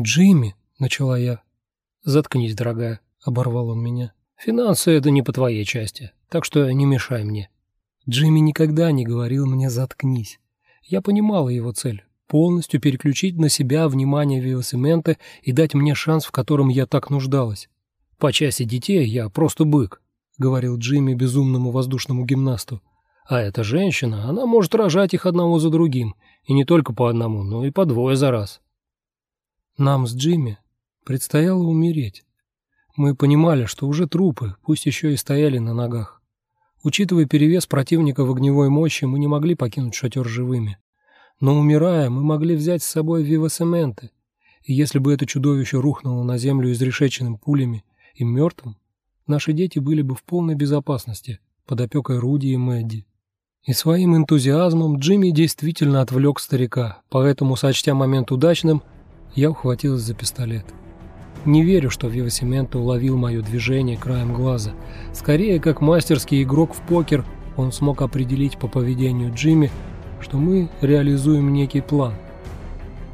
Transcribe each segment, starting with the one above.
«Джимми», — начала я. «Заткнись, дорогая», — оборвал он меня. «Финансы — это не по твоей части, так что не мешай мне». Джимми никогда не говорил мне «заткнись». Я понимала его цель — полностью переключить на себя внимание Виосемента и дать мне шанс, в котором я так нуждалась. «По части детей я просто бык», — говорил Джимми безумному воздушному гимнасту. «А эта женщина, она может рожать их одного за другим, и не только по одному, но и по двое за раз». Нам с Джимми предстояло умереть. Мы понимали, что уже трупы, пусть еще и стояли на ногах. Учитывая перевес противника в огневой мощи, мы не могли покинуть шатер живыми. Но умирая, мы могли взять с собой вивасементы. И если бы это чудовище рухнуло на землю изрешеченным пулями и мертвым, наши дети были бы в полной безопасности под опекой Руди и Мэдди. И своим энтузиазмом Джимми действительно отвлек старика, поэтому, сочтя момент удачным, я ухватилась за пистолет. Не верю, что Вивасименто уловил мое движение краем глаза. Скорее, как мастерский игрок в покер, он смог определить по поведению Джимми, что мы реализуем некий план.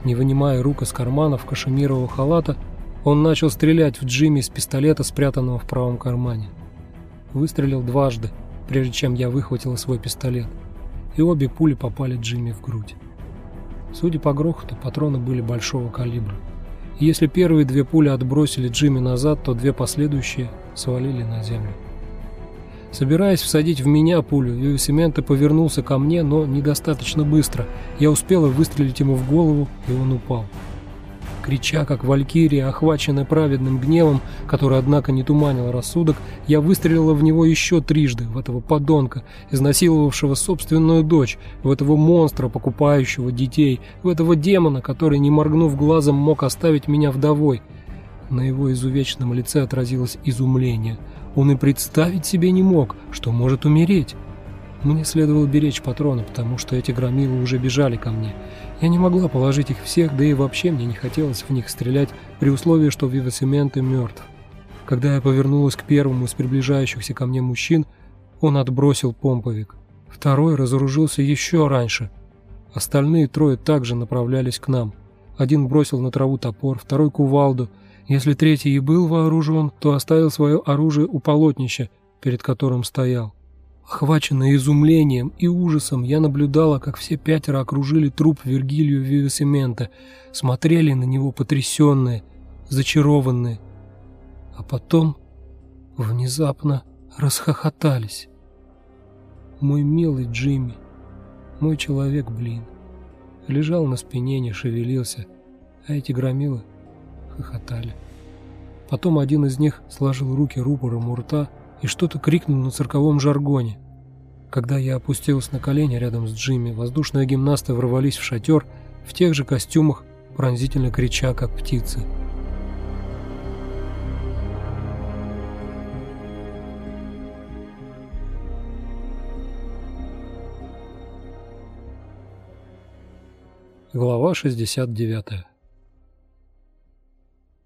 Не вынимая рук из карманов кашемирового халата, он начал стрелять в Джимми с пистолета, спрятанного в правом кармане. Выстрелил дважды, прежде чем я выхватила свой пистолет, и обе пули попали Джимми в грудь. Судя по грохоту, патроны были большого калибра. И если первые две пули отбросили Джимми назад, то две последующие свалили на землю. Собираясь всадить в меня пулю, Вивисименто повернулся ко мне, но недостаточно быстро. Я успела выстрелить ему в голову, и он упал крича, как валькирия, охваченная праведным гневом, который, однако, не туманил рассудок, я выстрелила в него еще трижды, в этого подонка, изнасиловавшего собственную дочь, в этого монстра, покупающего детей, в этого демона, который, не моргнув глазом, мог оставить меня вдовой. На его изувеченном лице отразилось изумление. Он и представить себе не мог, что может умереть. Мне следовало беречь патроны, потому что эти громилы уже бежали ко мне. Я не могла положить их всех, да и вообще мне не хотелось в них стрелять при условии, что Вивасименты мертв. Когда я повернулась к первому из приближающихся ко мне мужчин, он отбросил помповик. Второй разоружился еще раньше. Остальные трое также направлялись к нам. Один бросил на траву топор, второй кувалду. Если третий и был вооружен, то оставил свое оружие у полотнища, перед которым стоял. Охваченная изумлением и ужасом, я наблюдала, как все пятеро окружили труп Вергилию Вивесемента, смотрели на него потрясенные, зачарованные, а потом внезапно расхохотались. Мой милый Джимми, мой человек, блин, лежал на спине, не шевелился, а эти громилы хохотали. Потом один из них сложил руки рупором у рта и что-то крикнул на цирковом жаргоне. Когда я опустилась на колени рядом с Джимми, воздушные гимнасты ворвались в шатер в тех же костюмах, пронзительно крича, как птицы. Глава 69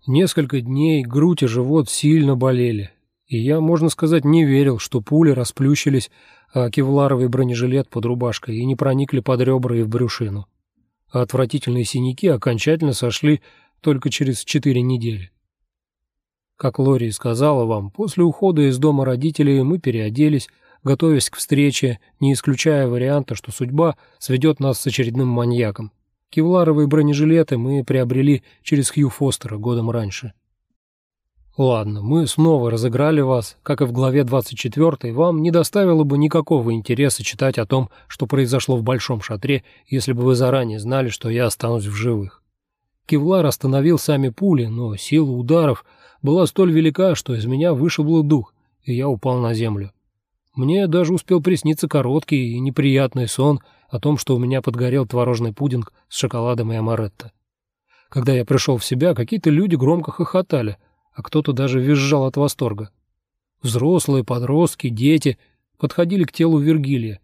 Несколько дней грудь и живот сильно болели, и я, можно сказать, не верил, что пули расплющились, а кевларовый бронежилет под рубашкой и не проникли под ребра и в брюшину. А отвратительные синяки окончательно сошли только через четыре недели. Как Лори сказала вам, после ухода из дома родителей мы переоделись, готовясь к встрече, не исключая варианта, что судьба сведет нас с очередным маньяком. Кевларовые бронежилеты мы приобрели через Хью Фостера годом раньше. Ладно, мы снова разыграли вас, как и в главе 24, вам не доставило бы никакого интереса читать о том, что произошло в Большом Шатре, если бы вы заранее знали, что я останусь в живых. Кевлар остановил сами пули, но сила ударов была столь велика, что из меня вышибло дух, и я упал на землю. Мне даже успел присниться короткий и неприятный сон о том, что у меня подгорел творожный пудинг с шоколадом и амаретто. Когда я пришел в себя, какие-то люди громко хохотали — а кто-то даже визжал от восторга. Взрослые, подростки, дети подходили к телу Вергилия.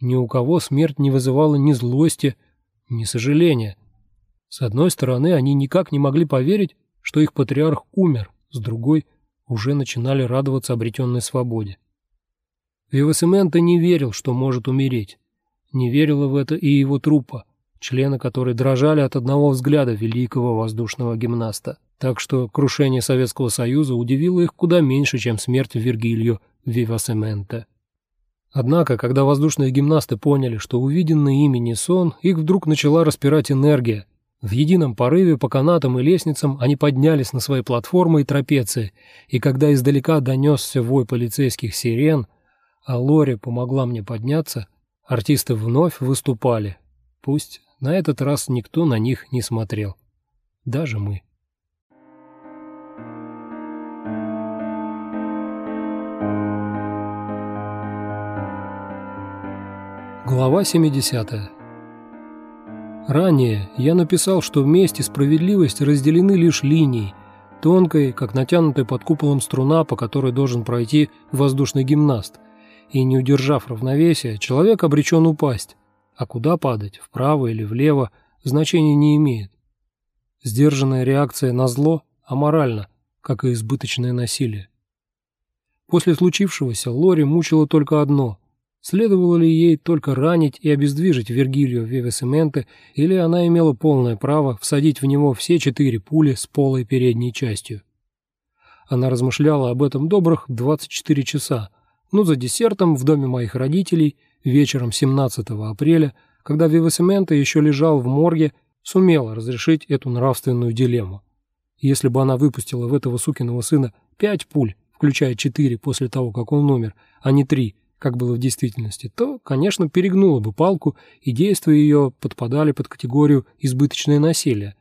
Ни у кого смерть не вызывала ни злости, ни сожаления. С одной стороны, они никак не могли поверить, что их патриарх умер, с другой — уже начинали радоваться обретенной свободе. Вивасименто не верил, что может умереть. Не верила в это и его труппа. члены которой дрожали от одного взгляда великого воздушного гимнаста. Так что крушение Советского Союза удивило их куда меньше, чем смерть Вергилью Вивасементе. Однако, когда воздушные гимнасты поняли, что увиденный ими не сон, их вдруг начала распирать энергия. В едином порыве по канатам и лестницам они поднялись на свои платформы и трапеции, и когда издалека донесся вой полицейских сирен, а Лори помогла мне подняться, артисты вновь выступали. Пусть на этот раз никто на них не смотрел. Даже мы. Глава 70. Ранее я написал, что вместе справедливости разделены лишь линией, тонкой, как натянутая под куполом струна, по которой должен пройти воздушный гимнаст, и не удержав равновесия, человек обречен упасть, а куда падать, вправо или влево, значения не имеет. Сдержанная реакция на зло аморальна, как и избыточное насилие. После случившегося Лори мучило только одно Следовало ли ей только ранить и обездвижить Вергилию Вивесементе, или она имела полное право всадить в него все четыре пули с полой передней частью? Она размышляла об этом добрых 24 часа, но за десертом в доме моих родителей вечером 17 апреля, когда Вивесементе еще лежал в морге, сумела разрешить эту нравственную дилемму. Если бы она выпустила в этого сукиного сына пять пуль, включая четыре после того, как он умер, а не три – как было в действительности, то, конечно, перегнула бы палку, и действия ее подпадали под категорию «избыточное насилие».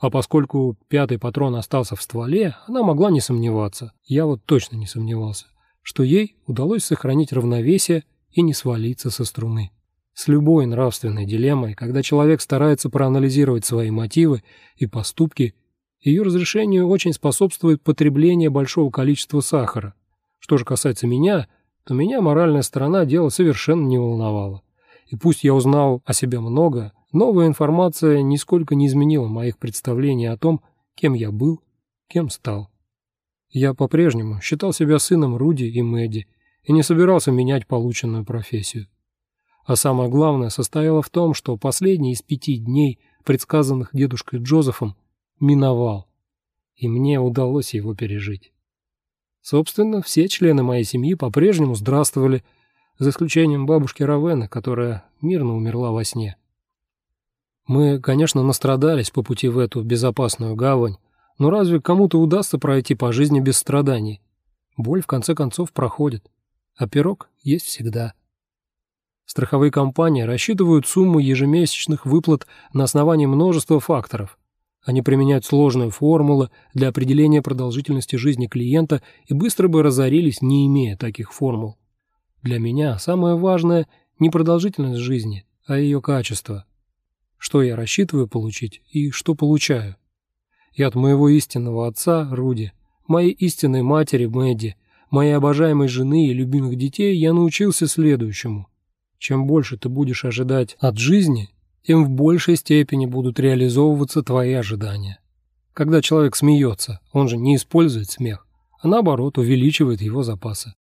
А поскольку пятый патрон остался в стволе, она могла не сомневаться, я вот точно не сомневался, что ей удалось сохранить равновесие и не свалиться со струны. С любой нравственной дилеммой, когда человек старается проанализировать свои мотивы и поступки, ее разрешению очень способствует потребление большого количества сахара. Что же касается меня – то меня моральная сторона дела совершенно не волновала. И пусть я узнал о себе много, новая информация нисколько не изменила моих представлений о том, кем я был, кем стал. Я по-прежнему считал себя сыном Руди и Мэдди и не собирался менять полученную профессию. А самое главное состояло в том, что последний из пяти дней, предсказанных дедушкой Джозефом, миновал, и мне удалось его пережить. Собственно, все члены моей семьи по-прежнему здравствовали, за исключением бабушки Равены, которая мирно умерла во сне. Мы, конечно, настрадались по пути в эту безопасную гавань, но разве кому-то удастся пройти по жизни без страданий? Боль, в конце концов, проходит, а пирог есть всегда. Страховые компании рассчитывают сумму ежемесячных выплат на основании множества факторов, они применяют сложную формулу для определения продолжительности жизни клиента и быстро бы разорились, не имея таких формул. Для меня самое важное не продолжительность жизни, а ее качество. Что я рассчитываю получить и что получаю. И от моего истинного отца, Руди, моей истинной матери, Мэдди, моей обожаемой жены и любимых детей я научился следующему. Чем больше ты будешь ожидать от жизни, тем в большей степени будут реализовываться твои ожидания. Когда человек смеется, он же не использует смех, а наоборот увеличивает его запасы.